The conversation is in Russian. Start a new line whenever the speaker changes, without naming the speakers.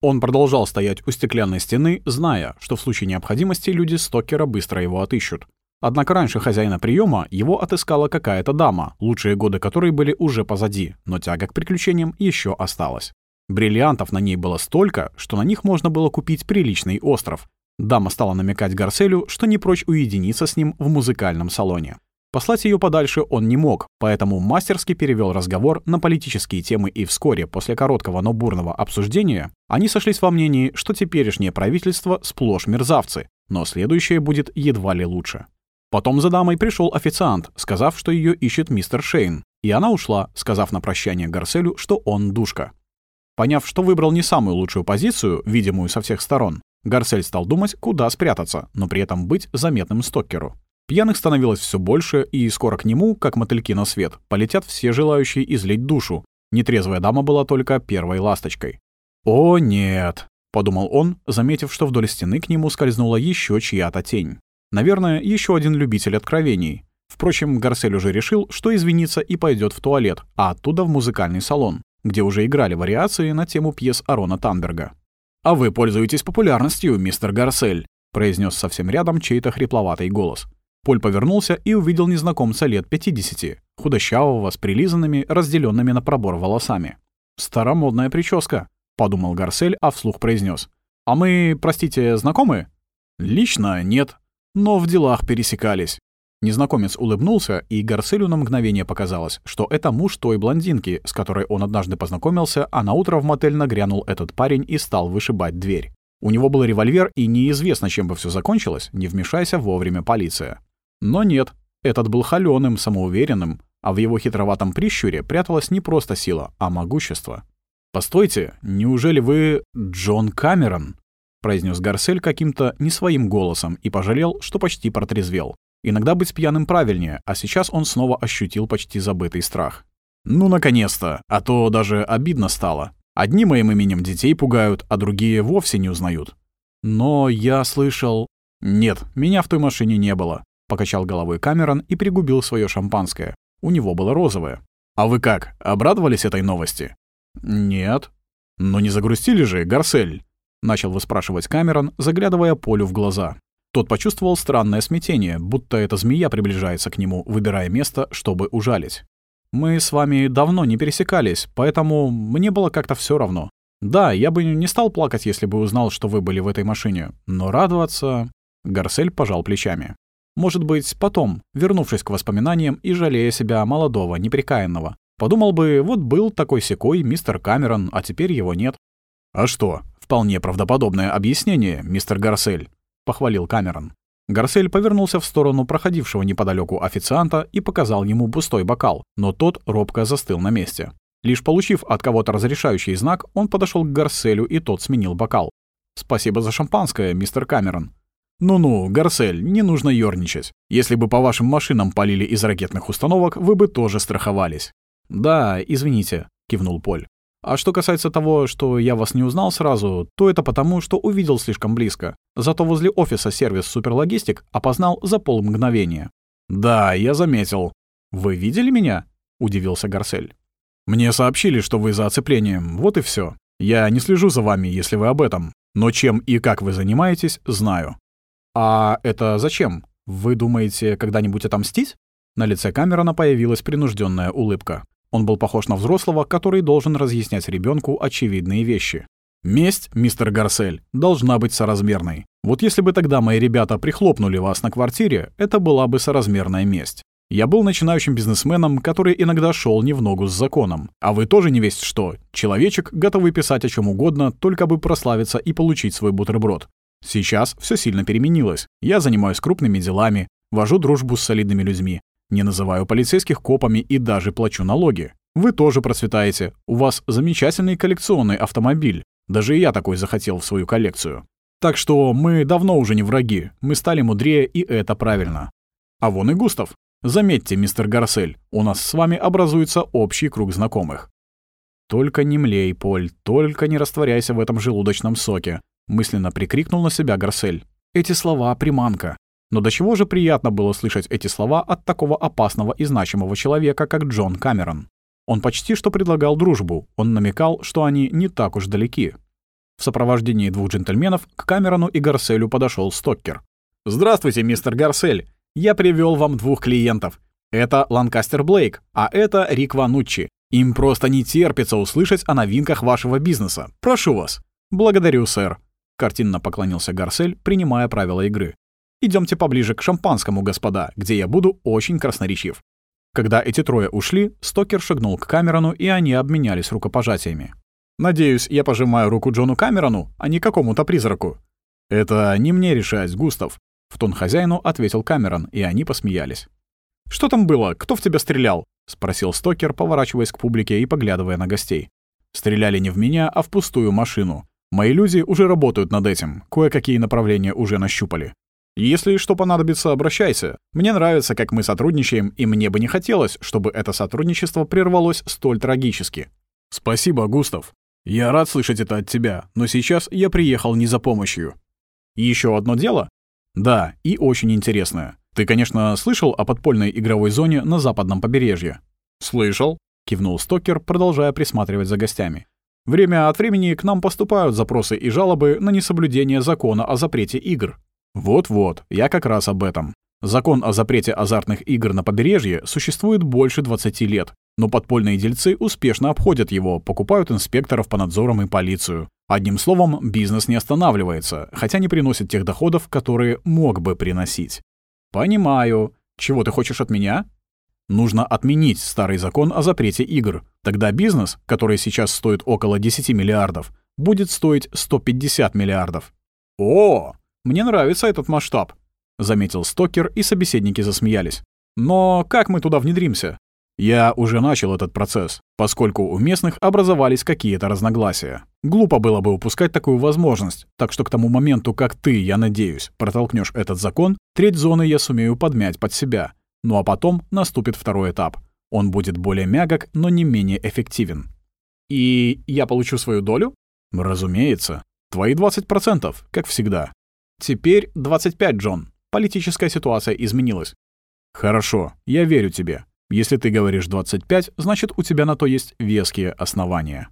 Он продолжал стоять у стеклянной стены, зная, что в случае необходимости люди Стокера быстро его отыщут. Однако раньше хозяина приема его отыскала какая-то дама, лучшие годы которой были уже позади, но тяга к приключениям еще осталась. Бриллиантов на ней было столько, что на них можно было купить приличный остров. Дама стала намекать Гарселю, что не прочь уединиться с ним в музыкальном салоне. Послать ее подальше он не мог, поэтому мастерски перевел разговор на политические темы и вскоре, после короткого, но бурного обсуждения, они сошлись во мнении, что теперешнее правительство сплошь мерзавцы, но следующее будет едва ли лучше. Потом за дамой пришел официант, сказав, что ее ищет мистер Шейн, и она ушла, сказав на прощание Гарселю, что он душка. Поняв, что выбрал не самую лучшую позицию, видимую со всех сторон, Гарсель стал думать, куда спрятаться, но при этом быть заметным стокеру. Пьяных становилось все больше, и скоро к нему, как мотыльки на свет, полетят все желающие излить душу. Нетрезвая дама была только первой ласточкой. «О, нет!» — подумал он, заметив, что вдоль стены к нему скользнула еще чья-то тень. Наверное, еще один любитель откровений. Впрочем, Гарсель уже решил, что извинится и пойдет в туалет, а оттуда в музыкальный салон, где уже играли вариации на тему пьес Арона Танберга. «А вы пользуетесь популярностью, мистер Гарсель», — произнес совсем рядом чей-то хрипловатый голос. Поль повернулся и увидел незнакомца лет 50, худощавого, с прилизанными, разделенными на пробор волосами. «Старомодная прическа», — подумал Гарсель, а вслух произнес. «А мы, простите, знакомы?» «Лично нет», но в делах пересекались. Незнакомец улыбнулся, и Гарселю на мгновение показалось, что это муж той блондинки, с которой он однажды познакомился, а на утро в мотель нагрянул этот парень и стал вышибать дверь. У него был револьвер, и неизвестно, чем бы все закончилось, не вмешайся вовремя полиция. Но нет, этот был холёным, самоуверенным, а в его хитроватом прищуре пряталась не просто сила, а могущество. «Постойте, неужели вы Джон Камерон?» — произнес Гарсель каким-то не своим голосом и пожалел, что почти протрезвел. Иногда быть пьяным правильнее, а сейчас он снова ощутил почти забытый страх. «Ну, наконец-то! А то даже обидно стало. Одни моим именем детей пугают, а другие вовсе не узнают. Но я слышал...» «Нет, меня в той машине не было», — покачал головой Камерон и пригубил свое шампанское. У него было розовое. «А вы как, обрадовались этой новости?» «Нет». «Ну не загрустили же, Гарсель?» — начал выспрашивать Камерон, заглядывая Полю в глаза. Тот почувствовал странное смятение, будто эта змея приближается к нему, выбирая место, чтобы ужалить. «Мы с вами давно не пересекались, поэтому мне было как-то все равно. Да, я бы не стал плакать, если бы узнал, что вы были в этой машине, но радоваться...» Гарсель пожал плечами. «Может быть, потом, вернувшись к воспоминаниям и жалея себя молодого, неприкаянного. Подумал бы, вот был такой секой мистер Камерон, а теперь его нет. А что, «Вполне правдоподобное объяснение, мистер Гарсель», — похвалил Камерон. Гарсель повернулся в сторону проходившего неподалеку официанта и показал ему пустой бокал, но тот робко застыл на месте. Лишь получив от кого-то разрешающий знак, он подошел к Гарселю, и тот сменил бокал. «Спасибо за шампанское, мистер Камерон». «Ну-ну, Гарсель, не нужно ёрничать. Если бы по вашим машинам полили из ракетных установок, вы бы тоже страховались». «Да, извините», — кивнул Поль. А что касается того, что я вас не узнал сразу, то это потому, что увидел слишком близко. Зато возле офиса сервис Суперлогистик опознал за полмгновения. «Да, я заметил». «Вы видели меня?» — удивился Гарсель. «Мне сообщили, что вы за оцеплением, вот и все. Я не слежу за вами, если вы об этом. Но чем и как вы занимаетесь, знаю». «А это зачем? Вы думаете когда-нибудь отомстить?» На лице Камерона появилась принужденная улыбка. Он был похож на взрослого, который должен разъяснять ребенку очевидные вещи. Месть, мистер Гарсель, должна быть соразмерной. Вот если бы тогда мои ребята прихлопнули вас на квартире, это была бы соразмерная месть. Я был начинающим бизнесменом, который иногда шел не в ногу с законом. А вы тоже не весть что. Человечек, готовый писать о чем угодно, только бы прославиться и получить свой бутерброд. Сейчас все сильно переменилось. Я занимаюсь крупными делами, вожу дружбу с солидными людьми, не называю полицейских копами и даже плачу налоги. Вы тоже процветаете. У вас замечательный коллекционный автомобиль. Даже я такой захотел в свою коллекцию. Так что мы давно уже не враги. Мы стали мудрее, и это правильно. А вон и Густав. Заметьте, мистер Гарсель, у нас с вами образуется общий круг знакомых. Только не млей, Поль, только не растворяйся в этом желудочном соке, мысленно прикрикнул на себя Гарсель. Эти слова — приманка. Но до чего же приятно было слышать эти слова от такого опасного и значимого человека, как Джон Камерон. Он почти что предлагал дружбу, он намекал, что они не так уж далеки. В сопровождении двух джентльменов к Камерону и Гарселю подошел Стоккер. «Здравствуйте, мистер Гарсель. Я привел вам двух клиентов. Это Ланкастер Блейк, а это Рик Вануччи. Им просто не терпится услышать о новинках вашего бизнеса. Прошу вас». «Благодарю, сэр», — картинно поклонился Гарсель, принимая правила игры. Идемте поближе к шампанскому, господа, где я буду очень красноречив». Когда эти трое ушли, Стокер шагнул к Камерону, и они обменялись рукопожатиями. «Надеюсь, я пожимаю руку Джону Камерону, а не какому-то призраку». «Это не мне решать, Густав», — в тон хозяину ответил Камерон, и они посмеялись. «Что там было? Кто в тебя стрелял?» — спросил Стокер, поворачиваясь к публике и поглядывая на гостей. «Стреляли не в меня, а в пустую машину. Мои люди уже работают над этим, кое-какие направления уже нащупали. Если что понадобится, обращайся. Мне нравится, как мы сотрудничаем, и мне бы не хотелось, чтобы это сотрудничество прервалось столь трагически. Спасибо, Густав. Я рад слышать это от тебя, но сейчас я приехал не за помощью. Еще одно дело? Да, и очень интересное. Ты, конечно, слышал о подпольной игровой зоне на западном побережье? Слышал, кивнул Стокер, продолжая присматривать за гостями. Время от времени к нам поступают запросы и жалобы на несоблюдение закона о запрете игр. Вот-вот, я как раз об этом. Закон о запрете азартных игр на побережье существует больше 20 лет, но подпольные дельцы успешно обходят его, покупают инспекторов по надзорам и полицию. Одним словом, бизнес не останавливается, хотя не приносит тех доходов, которые мог бы приносить. Понимаю. Чего ты хочешь от меня? Нужно отменить старый закон о запрете игр. Тогда бизнес, который сейчас стоит около 10 миллиардов, будет стоить 150 миллиардов. О, мне нравится этот масштаб», — заметил Стокер, и собеседники засмеялись. «Но как мы туда внедримся?» Я уже начал этот процесс, поскольку у местных образовались какие-то разногласия. Глупо было бы упускать такую возможность, так что к тому моменту, как ты, я надеюсь, протолкнешь этот закон, треть зоны я сумею подмять под себя. Ну а потом наступит второй этап. Он будет более мягок, но не менее эффективен. И я получу свою долю? Разумеется. Твои 20%, как всегда. Теперь 25, Джон. Политическая ситуация изменилась. Хорошо, я верю тебе. Если ты говоришь 25, значит у тебя на то есть веские основания.